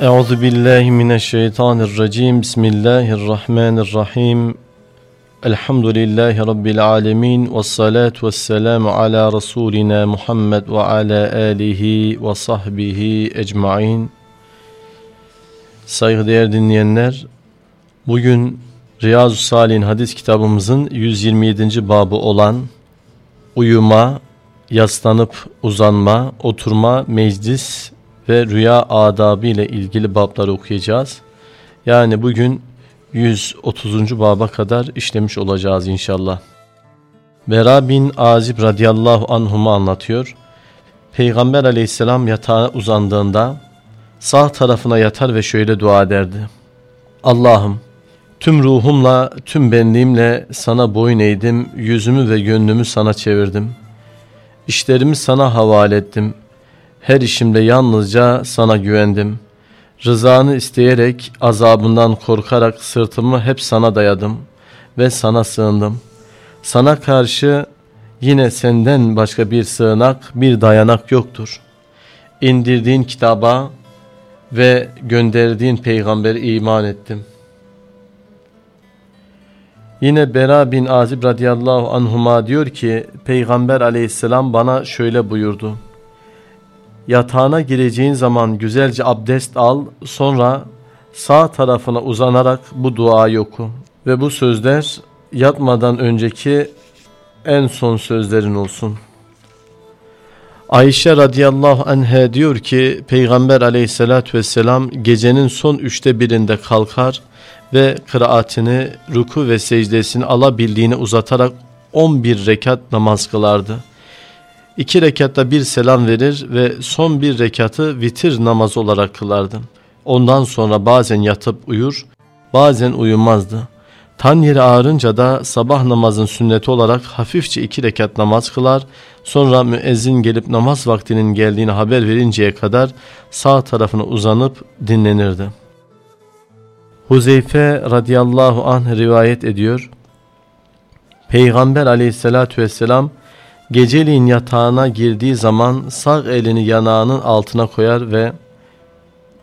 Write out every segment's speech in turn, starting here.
Euzu billahi mineşşeytanirracim. Bismillahirrahmanirrahim. Elhamdülillahi rabbil alamin ve salatu vesselamu ala rasulina Muhammed ve ala alihi ve sahbihi ecmaîn. Saygıdeğer dinleyenler, bugün Riyazu Salih'in hadis kitabımızın 127. babı olan uyuma, yaslanıp uzanma, oturma, meclis ve rüya adabı ile ilgili babları okuyacağız. Yani bugün 130. baba kadar işlemiş olacağız inşallah. Bera bin Azib radıyallahu anhuma anlatıyor. Peygamber aleyhisselam yatağa uzandığında sağ tarafına yatar ve şöyle dua ederdi. Allah'ım tüm ruhumla, tüm benliğimle sana boyun eğdim, yüzümü ve gönlümü sana çevirdim. İşlerimi sana havale ettim. Her işimde yalnızca sana güvendim. Rızanı isteyerek, azabından korkarak sırtımı hep sana dayadım ve sana sığındım. Sana karşı yine senden başka bir sığınak, bir dayanak yoktur. İndirdiğin kitaba ve gönderdiğin peygamberi iman ettim. Yine Bera bin Azib radıyallahu anhuma diyor ki Peygamber aleyhisselam bana şöyle buyurdu. Yatağına gireceğin zaman güzelce abdest al sonra sağ tarafına uzanarak bu duayı oku. Ve bu sözler yatmadan önceki en son sözlerin olsun. Ayşe radıyallahu anha diyor ki Peygamber aleyhissalatü vesselam gecenin son üçte birinde kalkar ve kıraatini, ruku ve secdesini alabildiğini uzatarak 11 rekat namaz kılardı. İki rekatta bir selam verir ve son bir rekatı vitir namazı olarak kılardı. Ondan sonra bazen yatıp uyur, bazen uyumazdı. Tan yeri ağrınca da sabah namazın sünneti olarak hafifçe iki rekat namaz kılar, sonra müezzin gelip namaz vaktinin geldiğini haber verinceye kadar sağ tarafına uzanıp dinlenirdi. Huzeyfe radıyallahu anh rivayet ediyor. Peygamber aleyhissalatü vesselam geceliğin yatağına girdiği zaman sağ elini yanağının altına koyar ve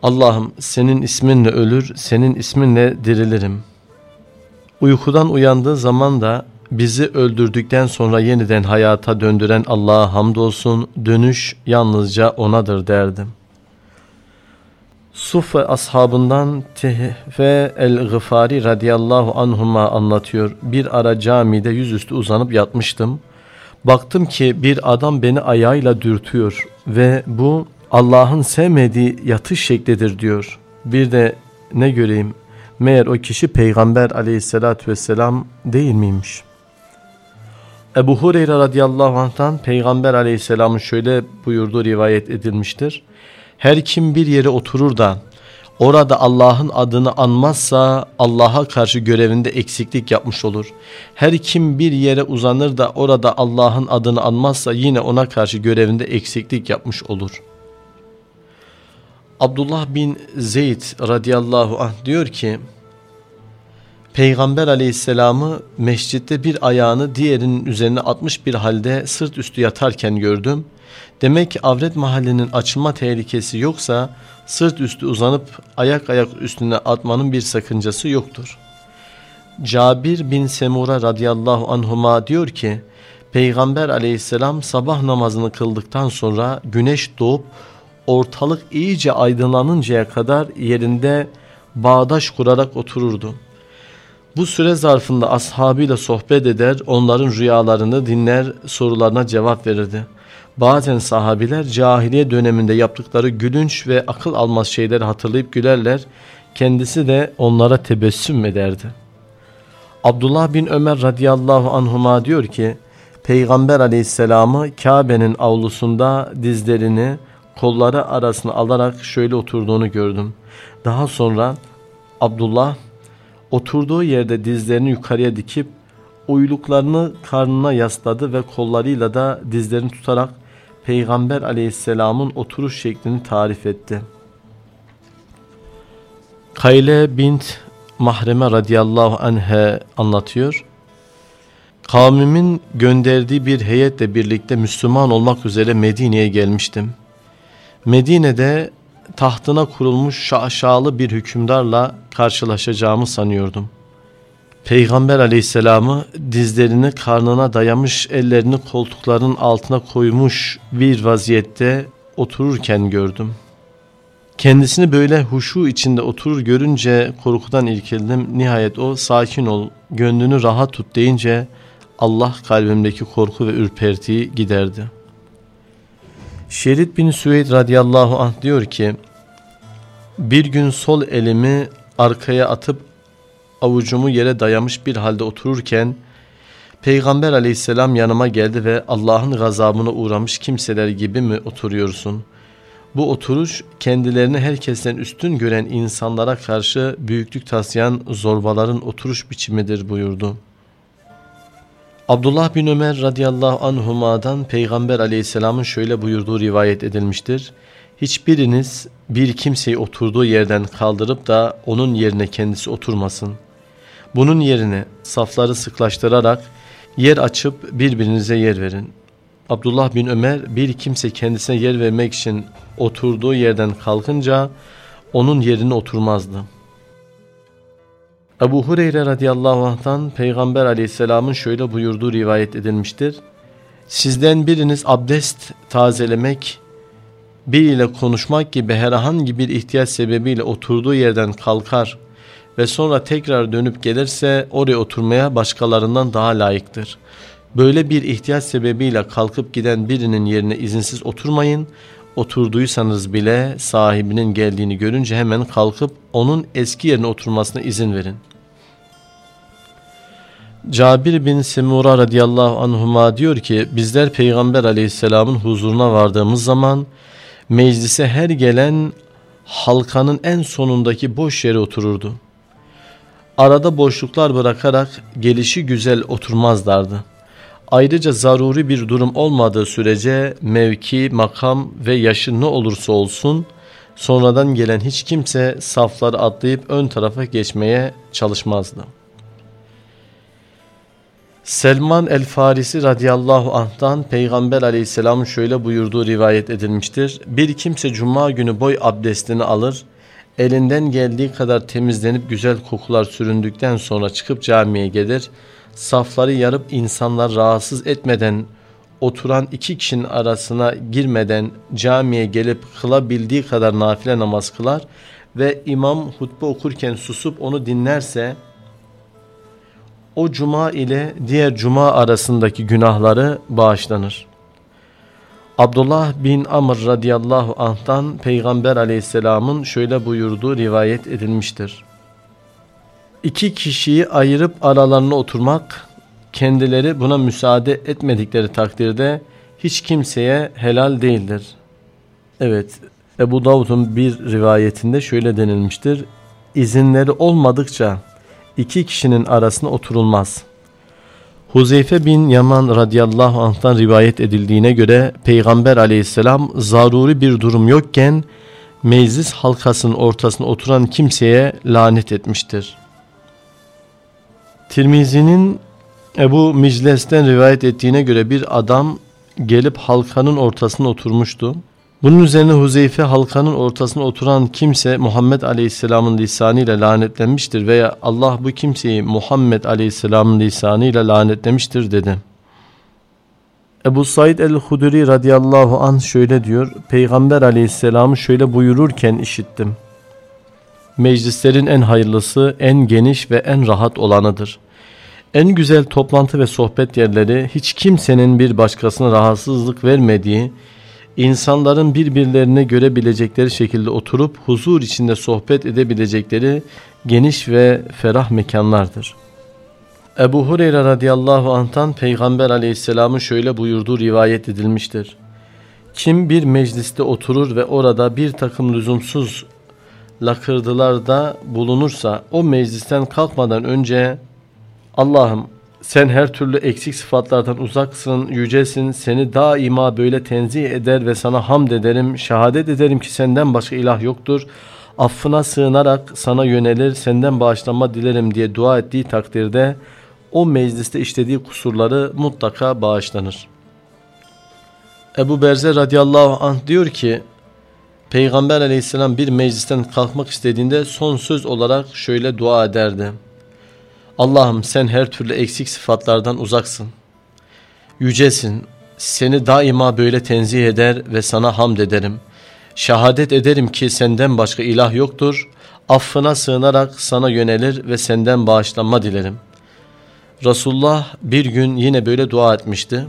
Allah'ım senin isminle ölür, senin isminle dirilirim. Uykudan uyandığı zaman da bizi öldürdükten sonra yeniden hayata döndüren Allah'a hamdolsun, dönüş yalnızca O'nadır derdim. Suffe ashabından Tehfe el-Gıfari radıyallahu anhuma anlatıyor. Bir ara camide yüzüstü uzanıp yatmıştım. Baktım ki bir adam beni ayağıyla dürtüyor ve bu Allah'ın sevmediği yatış şeklidir diyor. Bir de ne göreyim meğer o kişi peygamber aleyhissalatü vesselam değil miymiş? Ebu Hureyre radıyallahu anh'tan peygamber aleyhisselamın şöyle buyurduğu rivayet edilmiştir. Her kim bir yere oturur da orada Allah'ın adını anmazsa Allah'a karşı görevinde eksiklik yapmış olur. Her kim bir yere uzanır da orada Allah'ın adını anmazsa yine ona karşı görevinde eksiklik yapmış olur. Abdullah bin Zeyd radıyallahu anh diyor ki Peygamber aleyhisselamı mescitte bir ayağını diğerinin üzerine atmış bir halde sırt üstü yatarken gördüm. Demek ki avret mahallinin açılma tehlikesi yoksa sırt üstü uzanıp ayak ayak üstüne atmanın bir sakıncası yoktur. Cabir bin Semura radıyallahu anhuma diyor ki Peygamber aleyhisselam sabah namazını kıldıktan sonra güneş doğup ortalık iyice aydınlanıncaya kadar yerinde bağdaş kurarak otururdu. Bu süre zarfında ashabıyla sohbet eder, onların rüyalarını dinler, sorularına cevap verirdi. Bazen sahabiler cahiliye döneminde yaptıkları gülünç ve akıl almaz şeyleri hatırlayıp gülerler, kendisi de onlara tebessüm ederdi. Abdullah bin Ömer radıyallahu anhuma diyor ki, Peygamber aleyhisselamı Kabe'nin avlusunda dizlerini kolları arasına alarak şöyle oturduğunu gördüm. Daha sonra Abdullah oturduğu yerde dizlerini yukarıya dikip uyluklarını karnına yasladı ve kollarıyla da dizlerini tutarak Peygamber aleyhisselamın oturuş şeklini tarif etti. Kayle bint Mahreme radıyallahu anhe anlatıyor. Kavmimin gönderdiği bir heyetle birlikte Müslüman olmak üzere Medine'ye gelmiştim. Medine'de tahtına kurulmuş şaşalı bir hükümdarla karşılaşacağımı sanıyordum. Peygamber aleyhisselamı dizlerini karnına dayamış ellerini koltukların altına koymuş bir vaziyette otururken gördüm. Kendisini böyle huşu içinde oturur görünce korkudan irkildim. Nihayet o sakin ol, gönlünü rahat tut deyince Allah kalbimdeki korku ve ürpertiyi giderdi. Şerit bin Süveyd radıyallahu anh diyor ki, bir gün sol elimi arkaya atıp avucumu yere dayamış bir halde otururken Peygamber aleyhisselam yanıma geldi ve Allah'ın gazabına uğramış kimseler gibi mi oturuyorsun? Bu oturuş kendilerini herkesten üstün gören insanlara karşı büyüklük taslayan zorbaların oturuş biçimidir buyurdu. Abdullah bin Ömer radıyallahu anhuma'dan Peygamber aleyhisselamın şöyle buyurduğu rivayet edilmiştir. Hiçbiriniz bir kimseyi oturduğu yerden kaldırıp da onun yerine kendisi oturmasın. Bunun yerine safları sıklaştırarak yer açıp birbirinize yer verin. Abdullah bin Ömer bir kimse kendisine yer vermek için oturduğu yerden kalkınca onun yerine oturmazdı. Ebu Hureyre radıyallahu anh'tan Peygamber aleyhisselamın şöyle buyurduğu rivayet edilmiştir. Sizden biriniz abdest tazelemek, biriyle konuşmak gibi herhangi bir ihtiyaç sebebiyle oturduğu yerden kalkar ve sonra tekrar dönüp gelirse oraya oturmaya başkalarından daha layıktır. Böyle bir ihtiyaç sebebiyle kalkıp giden birinin yerine izinsiz oturmayın. Oturduysanız bile sahibinin geldiğini görünce hemen kalkıp onun eski yerine oturmasına izin verin. Cabir bin Semura radıyallahu anhuma diyor ki bizler Peygamber aleyhisselamın huzuruna vardığımız zaman meclise her gelen halkanın en sonundaki boş yere otururdu. Arada boşluklar bırakarak gelişi güzel oturmazlardı. Ayrıca zaruri bir durum olmadığı sürece mevki, makam ve yaşı ne olursa olsun sonradan gelen hiç kimse safları atlayıp ön tarafa geçmeye çalışmazdı. Selman el-Farisi radıyallahu anh'tan Peygamber aleyhisselam şöyle buyurduğu rivayet edilmiştir. Bir kimse cuma günü boy abdestini alır, elinden geldiği kadar temizlenip güzel kokular süründükten sonra çıkıp camiye gelir, safları yarıp insanlar rahatsız etmeden oturan iki kişinin arasına girmeden camiye gelip kılabildiği kadar nafile namaz kılar ve imam hutbe okurken susup onu dinlerse o cuma ile diğer cuma arasındaki günahları bağışlanır. Abdullah bin Amr radıyallahu anh'tan Peygamber aleyhisselamın şöyle buyurduğu rivayet edilmiştir. İki kişiyi ayırıp aralarına oturmak, kendileri buna müsaade etmedikleri takdirde hiç kimseye helal değildir. Evet, Ebu Davud'un bir rivayetinde şöyle denilmiştir. İzinleri olmadıkça iki kişinin arasına oturulmaz. Huzeyfe bin Yaman radıyallahu anh'tan rivayet edildiğine göre Peygamber aleyhisselam zaruri bir durum yokken meclis halkasının ortasına oturan kimseye lanet etmiştir. Tirmizi'nin Ebu Micles'ten rivayet ettiğine göre bir adam gelip halkanın ortasına oturmuştu. Bunun üzerine Huzeyfe halkanın ortasına oturan kimse Muhammed Aleyhisselam'ın lisanıyla lanetlenmiştir veya Allah bu kimseyi Muhammed Aleyhisselam'ın lisanıyla lanetlemiştir dedi. Ebu Said el-Hudri radıyallahu anh şöyle diyor. Peygamber aleyhisselamı şöyle buyururken işittim. Meclislerin en hayırlısı, en geniş ve en rahat olanıdır. En güzel toplantı ve sohbet yerleri hiç kimsenin bir başkasına rahatsızlık vermediği, insanların birbirlerine görebilecekleri şekilde oturup huzur içinde sohbet edebilecekleri geniş ve ferah mekanlardır. Ebu Hureyre radıyallahu anh'tan Peygamber aleyhisselamın şöyle buyurduğu rivayet edilmiştir. Kim bir mecliste oturur ve orada bir takım lüzumsuz lakırdılarda bulunursa o meclisten kalkmadan önce Allah'ım sen her türlü eksik sıfatlardan uzaksın, yücesin, seni daima böyle tenzih eder ve sana hamd ederim, şehadet ederim ki senden başka ilah yoktur. Affına sığınarak sana yönelir, senden bağışlanma dilerim diye dua ettiği takdirde o mecliste işlediği kusurları mutlaka bağışlanır. Ebu Berze radıyallahu anh diyor ki, Peygamber aleyhisselam bir meclisten kalkmak istediğinde son söz olarak şöyle dua ederdi. Allah'ım sen her türlü eksik sıfatlardan uzaksın. Yücesin, seni daima böyle tenzih eder ve sana hamd ederim. Şehadet ederim ki senden başka ilah yoktur. Affına sığınarak sana yönelir ve senden bağışlanma dilerim. Resulullah bir gün yine böyle dua etmişti.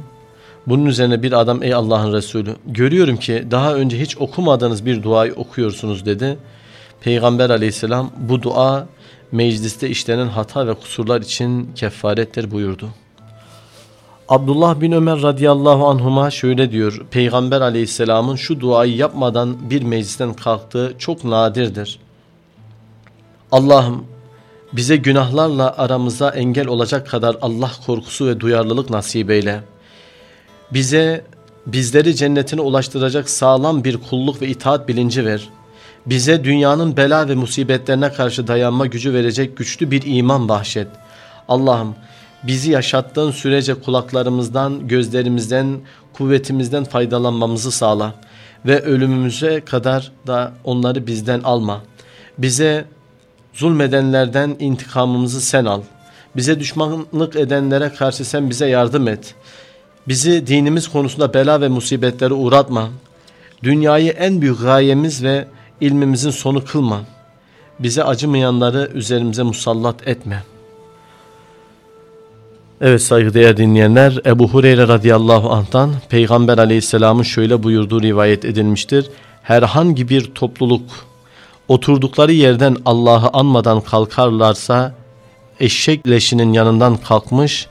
Bunun üzerine bir adam ey Allah'ın Resulü görüyorum ki daha önce hiç okumadığınız bir duayı okuyorsunuz dedi. Peygamber aleyhisselam bu dua mecliste işlenen hata ve kusurlar için kefarettir buyurdu. Abdullah bin Ömer radıyallahu anhuma şöyle diyor. Peygamber aleyhisselamın şu duayı yapmadan bir meclisten kalktığı çok nadirdir. Allah'ım bize günahlarla aramıza engel olacak kadar Allah korkusu ve duyarlılık nasip eyle. Bize bizleri cennetine ulaştıracak sağlam bir kulluk ve itaat bilinci ver. Bize dünyanın bela ve musibetlerine karşı dayanma gücü verecek güçlü bir iman bahşet. Allah'ım bizi yaşattığın sürece kulaklarımızdan, gözlerimizden, kuvvetimizden faydalanmamızı sağla ve ölümümüze kadar da onları bizden alma. Bize zulmedenlerden intikamımızı sen al. Bize düşmanlık edenlere karşı sen bize yardım et. Bizi dinimiz konusunda bela ve musibetlere uğratma. Dünyayı en büyük gayemiz ve ilmimizin sonu kılma. Bize acımayanları üzerimize musallat etme. Evet saygıdeğer dinleyenler Ebu Hureyre radıyallahu anh'tan Peygamber aleyhisselamın şöyle buyurduğu rivayet edilmiştir. Herhangi bir topluluk oturdukları yerden Allah'ı anmadan kalkarlarsa eşek leşinin yanından kalkmış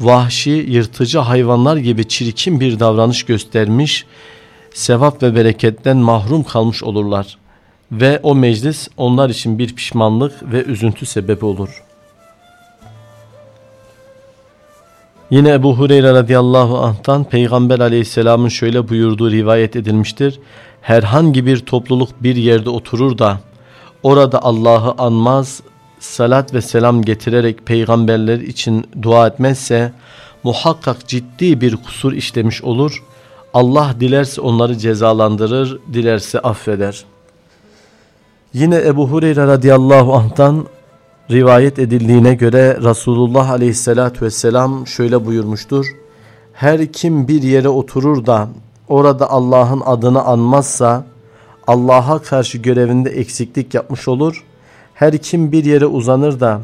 vahşi, yırtıcı hayvanlar gibi çirkin bir davranış göstermiş, sevap ve bereketten mahrum kalmış olurlar. Ve o meclis onlar için bir pişmanlık ve üzüntü sebebi olur. Yine Ebu Hureyre radıyallahu anh'tan Peygamber aleyhisselamın şöyle buyurduğu rivayet edilmiştir. Herhangi bir topluluk bir yerde oturur da orada Allah'ı anmaz, salat ve selam getirerek peygamberler için dua etmezse muhakkak ciddi bir kusur işlemiş olur. Allah dilerse onları cezalandırır, dilerse affeder. Yine Ebu Hureyre radıyallahu anh'tan rivayet edildiğine göre Resulullah aleyhissalatü vesselam şöyle buyurmuştur. Her kim bir yere oturur da orada Allah'ın adını anmazsa Allah'a karşı görevinde eksiklik yapmış olur her kim bir yere uzanır da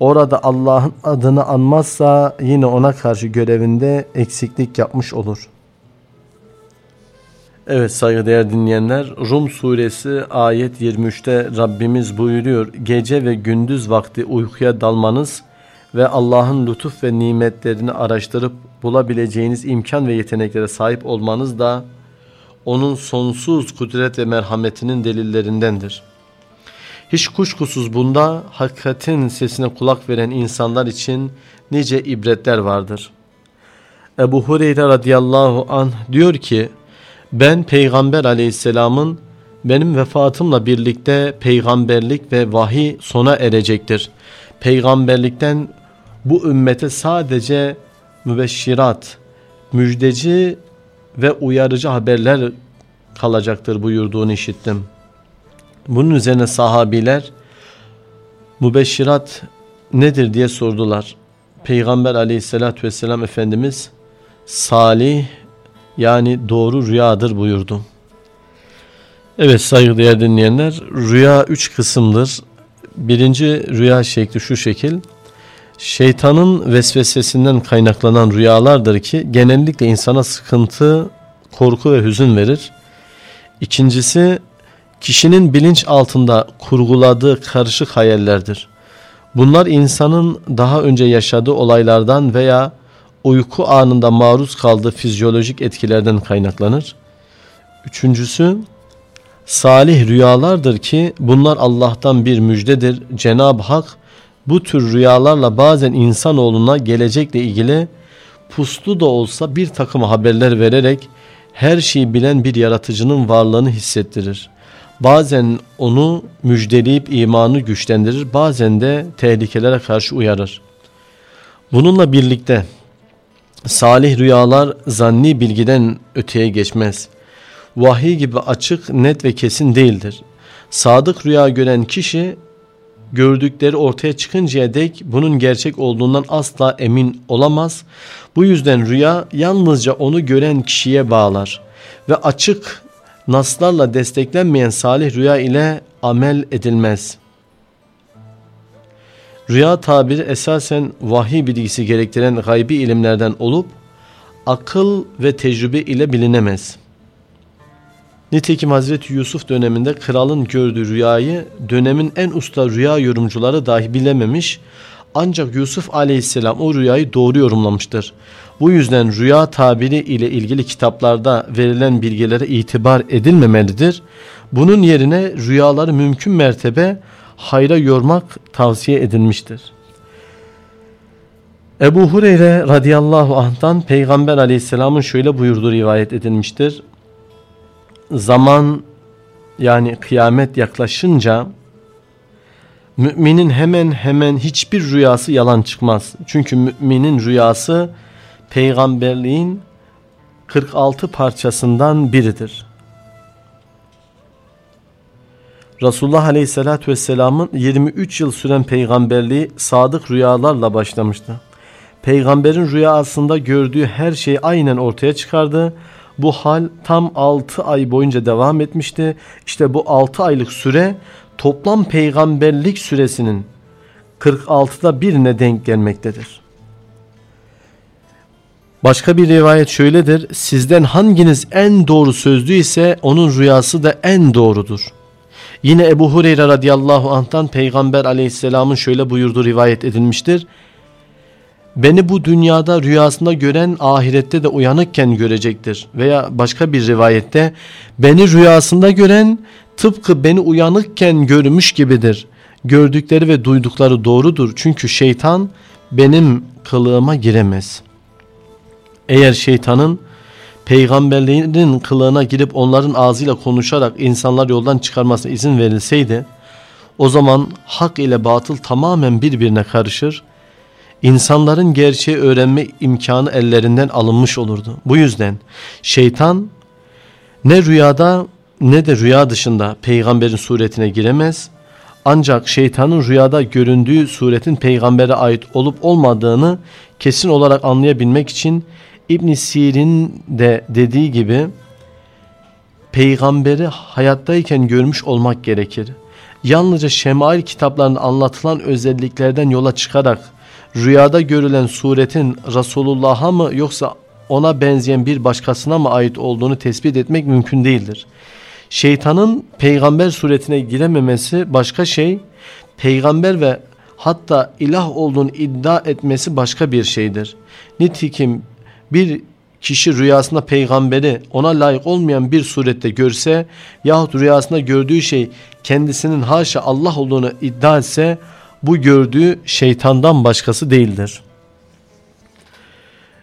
orada Allah'ın adını anmazsa yine ona karşı görevinde eksiklik yapmış olur. Evet saygıdeğer dinleyenler Rum suresi ayet 23'te Rabbimiz buyuruyor. Gece ve gündüz vakti uykuya dalmanız ve Allah'ın lütuf ve nimetlerini araştırıp bulabileceğiniz imkan ve yeteneklere sahip olmanız da onun sonsuz kudret ve merhametinin delillerindendir. Hiç kuşkusuz bunda hakikatin sesine kulak veren insanlar için nice ibretler vardır. Ebu Hureyre radıyallahu anh diyor ki ben peygamber aleyhisselamın benim vefatımla birlikte peygamberlik ve vahiy sona erecektir. Peygamberlikten bu ümmete sadece mübeşşirat, müjdeci ve uyarıcı haberler kalacaktır buyurduğunu işittim.'' Bunun üzerine sahabiler mübeşşirat nedir diye sordular. Peygamber aleyhissalatü vesselam Efendimiz salih yani doğru rüyadır buyurdu. Evet saygıdeğer dinleyenler rüya üç kısımdır. Birinci rüya şekli şu şekil. Şeytanın vesvesesinden kaynaklanan rüyalardır ki genellikle insana sıkıntı, korku ve hüzün verir. İkincisi kişinin bilinç altında kurguladığı karışık hayallerdir. Bunlar insanın daha önce yaşadığı olaylardan veya uyku anında maruz kaldığı fizyolojik etkilerden kaynaklanır. Üçüncüsü, salih rüyalardır ki bunlar Allah'tan bir müjdedir. Cenab-ı Hak bu tür rüyalarla bazen insanoğluna gelecekle ilgili puslu da olsa bir takım haberler vererek her şeyi bilen bir yaratıcının varlığını hissettirir. Bazen onu müjdeleyip imanı güçlendirir, bazen de tehlikelere karşı uyarır. Bununla birlikte salih rüyalar zanni bilgiden öteye geçmez. vahiy gibi açık, net ve kesin değildir. Sadık rüya gören kişi gördükleri ortaya çıkıncaya dek bunun gerçek olduğundan asla emin olamaz. Bu yüzden rüya yalnızca onu gören kişiye bağlar ve açık naslarla desteklenmeyen salih rüya ile amel edilmez. Rüya tabiri esasen vahiy bilgisi gerektiren gaybi ilimlerden olup akıl ve tecrübe ile bilinemez. Nitekim Hazreti Yusuf döneminde kralın gördüğü rüyayı dönemin en usta rüya yorumcuları dahi bilememiş ancak Yusuf aleyhisselam o rüyayı doğru yorumlamıştır. Bu yüzden rüya tabiri ile ilgili kitaplarda verilen bilgilere itibar edilmemelidir. Bunun yerine rüyaları mümkün mertebe hayra yormak tavsiye edilmiştir. Ebu Hureyre radıyallahu anh'tan Peygamber aleyhisselamın şöyle buyurduğu rivayet edilmiştir. Zaman yani kıyamet yaklaşınca müminin hemen hemen hiçbir rüyası yalan çıkmaz. Çünkü müminin rüyası peygamberliğin 46 parçasından biridir. Resulullah Aleyhisselatü Vesselam'ın 23 yıl süren peygamberliği sadık rüyalarla başlamıştı. Peygamberin rüyasında gördüğü her şey aynen ortaya çıkardı. Bu hal tam 6 ay boyunca devam etmişti. İşte bu 6 aylık süre toplam peygamberlik süresinin 46'da birine denk gelmektedir. Başka bir rivayet şöyledir. Sizden hanginiz en doğru sözlü ise onun rüyası da en doğrudur. Yine Ebu Hureyre radıyallahu anh'tan Peygamber aleyhisselamın şöyle buyurduğu rivayet edilmiştir. Beni bu dünyada rüyasında gören ahirette de uyanıkken görecektir. Veya başka bir rivayette beni rüyasında gören tıpkı beni uyanıkken görmüş gibidir. Gördükleri ve duydukları doğrudur. Çünkü şeytan benim kılığıma giremez. Eğer şeytanın peygamberlerin kılığına girip onların ağzıyla konuşarak insanlar yoldan çıkarmasına izin verilseydi o zaman hak ile batıl tamamen birbirine karışır. İnsanların gerçeği öğrenme imkanı ellerinden alınmış olurdu. Bu yüzden şeytan ne rüyada ne de rüya dışında peygamberin suretine giremez. Ancak şeytanın rüyada göründüğü suretin peygambere ait olup olmadığını kesin olarak anlayabilmek için İbn Sirin de dediği gibi peygamberi hayattayken görmüş olmak gerekir. Yalnızca şemail kitaplarında anlatılan özelliklerden yola çıkarak rüyada görülen suretin Resulullah'a mı yoksa ona benzeyen bir başkasına mı ait olduğunu tespit etmek mümkün değildir. Şeytanın peygamber suretine girememesi başka şey, peygamber ve hatta ilah olduğunu iddia etmesi başka bir şeydir. Nitekim bir kişi rüyasında peygamberi ona layık olmayan bir surette görse yahut rüyasında gördüğü şey kendisinin haşa Allah olduğunu iddia etse bu gördüğü şeytandan başkası değildir.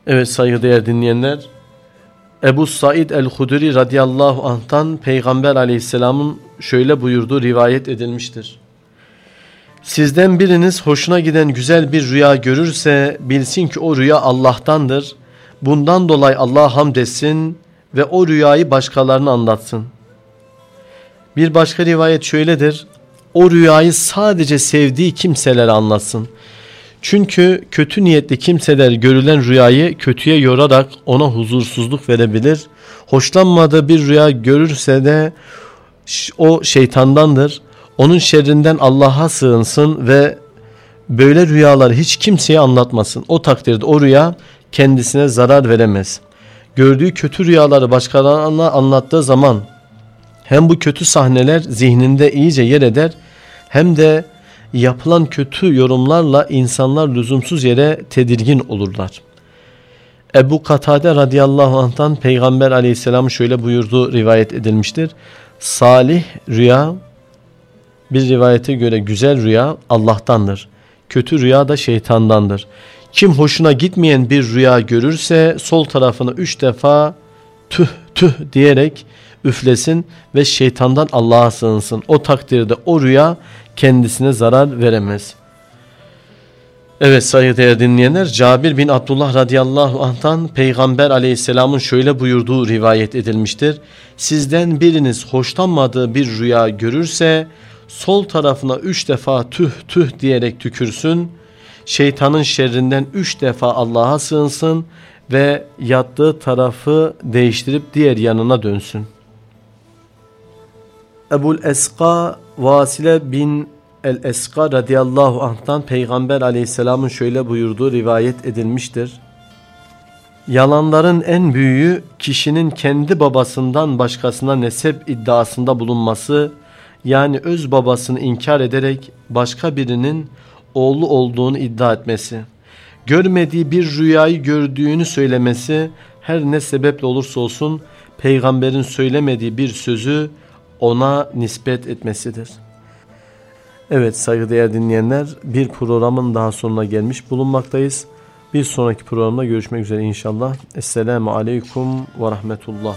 Evet saygıdeğer dinleyenler Ebu Said el-Hudri radıyallahu anh'tan Peygamber aleyhisselamın şöyle buyurduğu rivayet edilmiştir. Sizden biriniz hoşuna giden güzel bir rüya görürse bilsin ki o rüya Allah'tandır Bundan dolayı Allah'a hamd etsin ve o rüyayı başkalarına anlatsın. Bir başka rivayet şöyledir. O rüyayı sadece sevdiği kimselere anlatsın. Çünkü kötü niyetli kimseler görülen rüyayı kötüye yorarak ona huzursuzluk verebilir. Hoşlanmadığı bir rüya görürse de o şeytandandır. Onun şerrinden Allah'a sığınsın ve böyle rüyalar hiç kimseye anlatmasın. O takdirde o rüya kendisine zarar veremez. Gördüğü kötü rüyaları başkalarına anlattığı zaman hem bu kötü sahneler zihninde iyice yer eder hem de yapılan kötü yorumlarla insanlar lüzumsuz yere tedirgin olurlar. Ebu Katade radıyallahu anh'tan Peygamber aleyhisselam şöyle buyurduğu rivayet edilmiştir. Salih rüya bir rivayete göre güzel rüya Allah'tandır. Kötü rüya da şeytandandır. Kim hoşuna gitmeyen bir rüya görürse sol tarafına üç defa tüh tüh diyerek üflesin ve şeytandan Allah'a sığınsın. O takdirde o rüya kendisine zarar veremez. Evet saygıdeğer dinleyenler Cabir bin Abdullah radıyallahu anh'tan Peygamber aleyhisselamın şöyle buyurduğu rivayet edilmiştir. Sizden biriniz hoşlanmadığı bir rüya görürse sol tarafına üç defa tüh tüh diyerek tükürsün. Şeytanın şerrinden üç defa Allah'a sığınsın ve yattığı tarafı değiştirip diğer yanına dönsün. Ebul Eska Vasile bin el-Eska radıyallahu anh'tan Peygamber aleyhisselamın şöyle buyurduğu rivayet edilmiştir. Yalanların en büyüğü kişinin kendi babasından başkasına nesep iddiasında bulunması yani öz babasını inkar ederek başka birinin oğlu olduğunu iddia etmesi. Görmediği bir rüyayı gördüğünü söylemesi her ne sebeple olursa olsun peygamberin söylemediği bir sözü ona nispet etmesidir. Evet saygıdeğer dinleyenler bir programın daha sonuna gelmiş bulunmaktayız. Bir sonraki programda görüşmek üzere inşallah. Esselamu Aleyküm ve Rahmetullah.